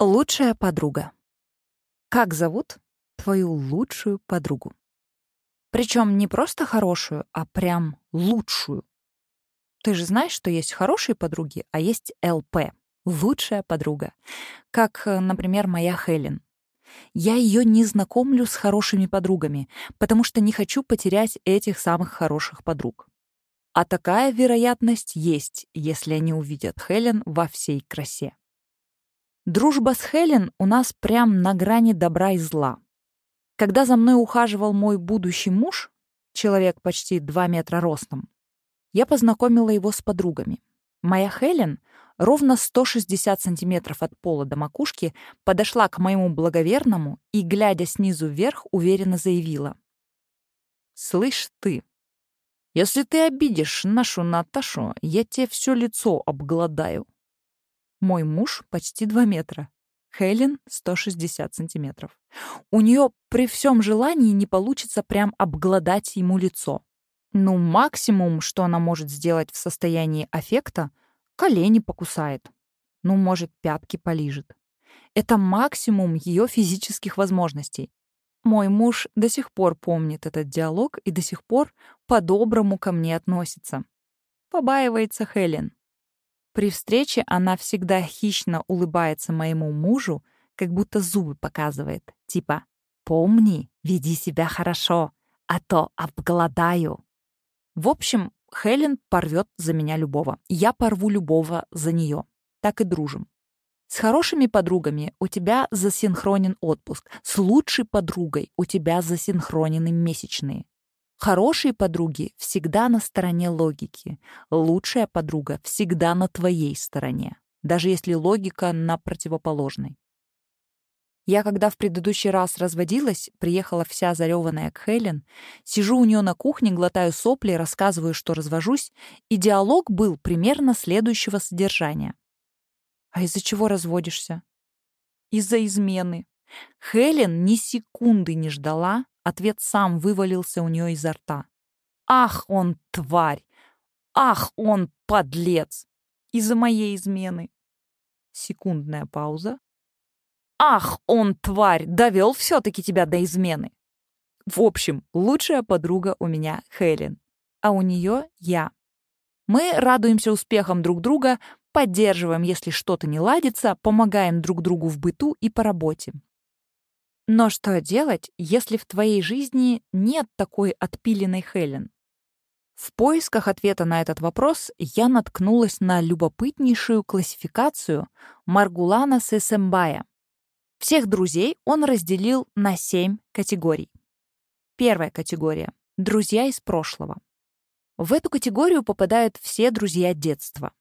Лучшая подруга. Как зовут твою лучшую подругу? Причем не просто хорошую, а прям лучшую. Ты же знаешь, что есть хорошие подруги, а есть ЛП — лучшая подруга. Как, э, например, моя Хелен. Я ее не знакомлю с хорошими подругами, потому что не хочу потерять этих самых хороших подруг. А такая вероятность есть, если они увидят Хелен во всей красе. Дружба с Хелен у нас прям на грани добра и зла. Когда за мной ухаживал мой будущий муж, человек почти 2 метра ростом, я познакомила его с подругами. Моя Хелен, ровно 160 сантиметров от пола до макушки, подошла к моему благоверному и, глядя снизу вверх, уверенно заявила. «Слышь ты, если ты обидишь нашу Наташу, я тебе все лицо обгладаю». Мой муж почти 2 метра. Хелен — 160 сантиметров. У нее при всем желании не получится прям обглодать ему лицо. Ну, максимум, что она может сделать в состоянии аффекта, колени покусает. Ну, может, пятки полижет. Это максимум ее физических возможностей. Мой муж до сих пор помнит этот диалог и до сих пор по-доброму ко мне относится. Побаивается Хелен. При встрече она всегда хищно улыбается моему мужу, как будто зубы показывает. Типа «Помни, веди себя хорошо, а то обголодаю». В общем, Хелен порвет за меня любого. Я порву любого за нее. Так и дружим. С хорошими подругами у тебя засинхронен отпуск. С лучшей подругой у тебя засинхронены месячные. Хорошие подруги всегда на стороне логики. Лучшая подруга всегда на твоей стороне, даже если логика на противоположной. Я, когда в предыдущий раз разводилась, приехала вся зареванная к Хелен, сижу у нее на кухне, глотаю сопли, рассказываю, что развожусь, и диалог был примерно следующего содержания. «А из-за чего разводишься?» «Из-за измены». Хелен ни секунды не ждала, Ответ сам вывалился у нее изо рта. «Ах, он тварь! Ах, он подлец! Из-за моей измены!» Секундная пауза. «Ах, он тварь! Довел все-таки тебя до измены!» В общем, лучшая подруга у меня Хелен, а у нее я. Мы радуемся успехам друг друга, поддерживаем, если что-то не ладится, помогаем друг другу в быту и по работе. Но что делать, если в твоей жизни нет такой отпиленной Хелен? В поисках ответа на этот вопрос я наткнулась на любопытнейшую классификацию Маргулана Сесембая. Всех друзей он разделил на семь категорий. Первая категория — друзья из прошлого. В эту категорию попадают все друзья детства.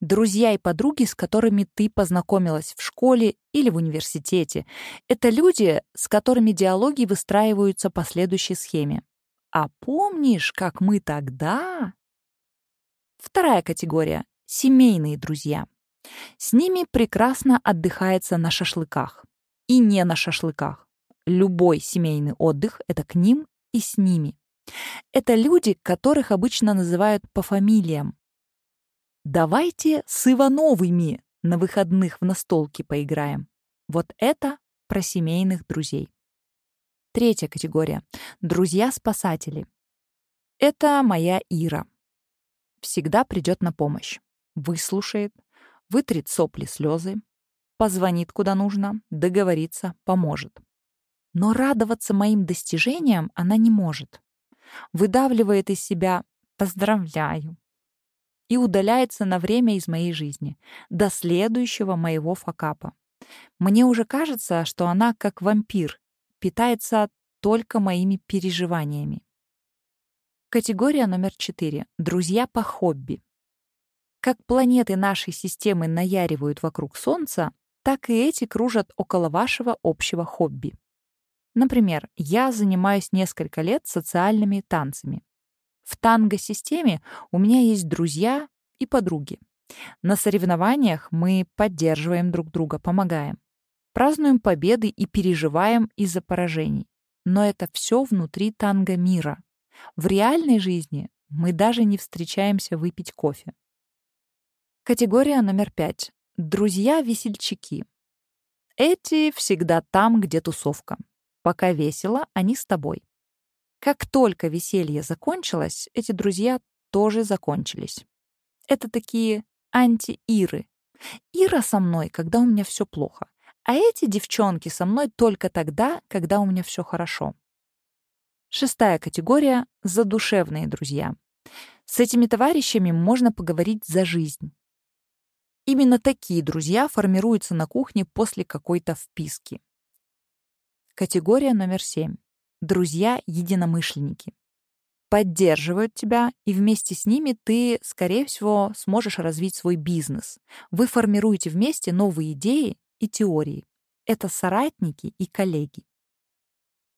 Друзья и подруги, с которыми ты познакомилась в школе или в университете, это люди, с которыми диалоги выстраиваются по следующей схеме. А помнишь, как мы тогда? Вторая категория — семейные друзья. С ними прекрасно отдыхается на шашлыках. И не на шашлыках. Любой семейный отдых — это к ним и с ними. Это люди, которых обычно называют по фамилиям, Давайте с Ивановыми на выходных в настолки поиграем. Вот это про семейных друзей. Третья категория. Друзья-спасатели. Это моя Ира. Всегда придет на помощь. Выслушает, вытрет сопли слезы, позвонит куда нужно, договорится, поможет. Но радоваться моим достижениям она не может. Выдавливает из себя «поздравляю», и удаляется на время из моей жизни, до следующего моего факапа. Мне уже кажется, что она как вампир, питается только моими переживаниями. Категория номер четыре. Друзья по хобби. Как планеты нашей системы наяривают вокруг Солнца, так и эти кружат около вашего общего хобби. Например, я занимаюсь несколько лет социальными танцами. В танго-системе у меня есть друзья и подруги. На соревнованиях мы поддерживаем друг друга, помогаем. Празднуем победы и переживаем из-за поражений. Но это все внутри танго-мира. В реальной жизни мы даже не встречаемся выпить кофе. Категория номер пять. Друзья-весельчаки. Эти всегда там, где тусовка. Пока весело, они с тобой. Как только веселье закончилось, эти друзья тоже закончились. Это такие анти-иры. Ира со мной, когда у меня все плохо. А эти девчонки со мной только тогда, когда у меня все хорошо. Шестая категория — задушевные друзья. С этими товарищами можно поговорить за жизнь. Именно такие друзья формируются на кухне после какой-то вписки. Категория номер семь. Друзья-единомышленники. Поддерживают тебя, и вместе с ними ты, скорее всего, сможешь развить свой бизнес. Вы формируете вместе новые идеи и теории. Это соратники и коллеги.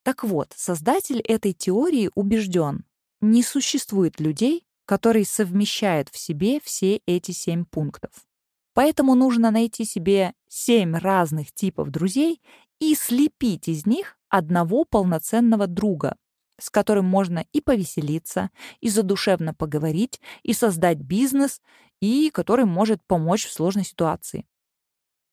Так вот, создатель этой теории убежден, не существует людей, которые совмещают в себе все эти семь пунктов. Поэтому нужно найти себе семь разных типов друзей и слепить из них одного полноценного друга, с которым можно и повеселиться, и задушевно поговорить, и создать бизнес, и который может помочь в сложной ситуации.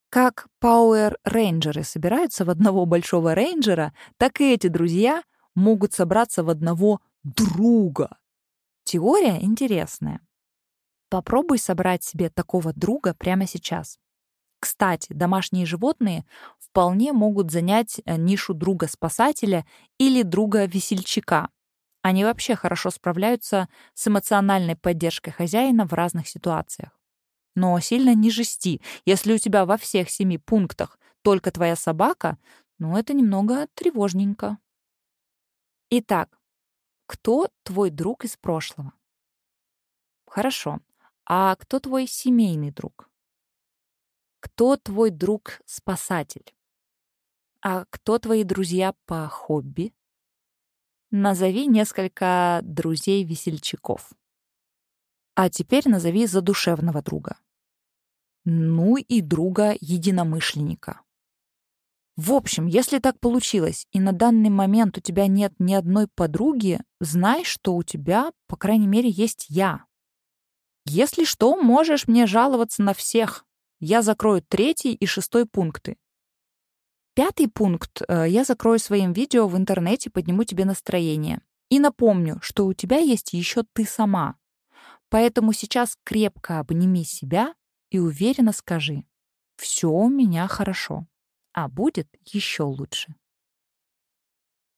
Как Power Рейнджеры собираются в одного большого рейнджера, так и эти друзья могут собраться в одного друга. Теория интересная. Попробуй собрать себе такого друга прямо сейчас. Кстати, домашние животные вполне могут занять э, нишу друга-спасателя или друга-весельчака. Они вообще хорошо справляются с эмоциональной поддержкой хозяина в разных ситуациях. Но сильно не жести. Если у тебя во всех семи пунктах только твоя собака, ну это немного тревожненько. Итак, кто твой друг из прошлого? Хорошо. А кто твой семейный друг? Кто твой друг-спасатель? А кто твои друзья по хобби? Назови несколько друзей-весельчаков. А теперь назови задушевного друга. Ну и друга-единомышленника. В общем, если так получилось, и на данный момент у тебя нет ни одной подруги, знай, что у тебя, по крайней мере, есть я. Если что, можешь мне жаловаться на всех, я закрою третий и шестой пункты. Пятый пункт э, я закрою своим видео в интернете, подниму тебе настроение. И напомню, что у тебя есть еще ты сама. Поэтому сейчас крепко обними себя и уверенно скажи «Все у меня хорошо, а будет еще лучше».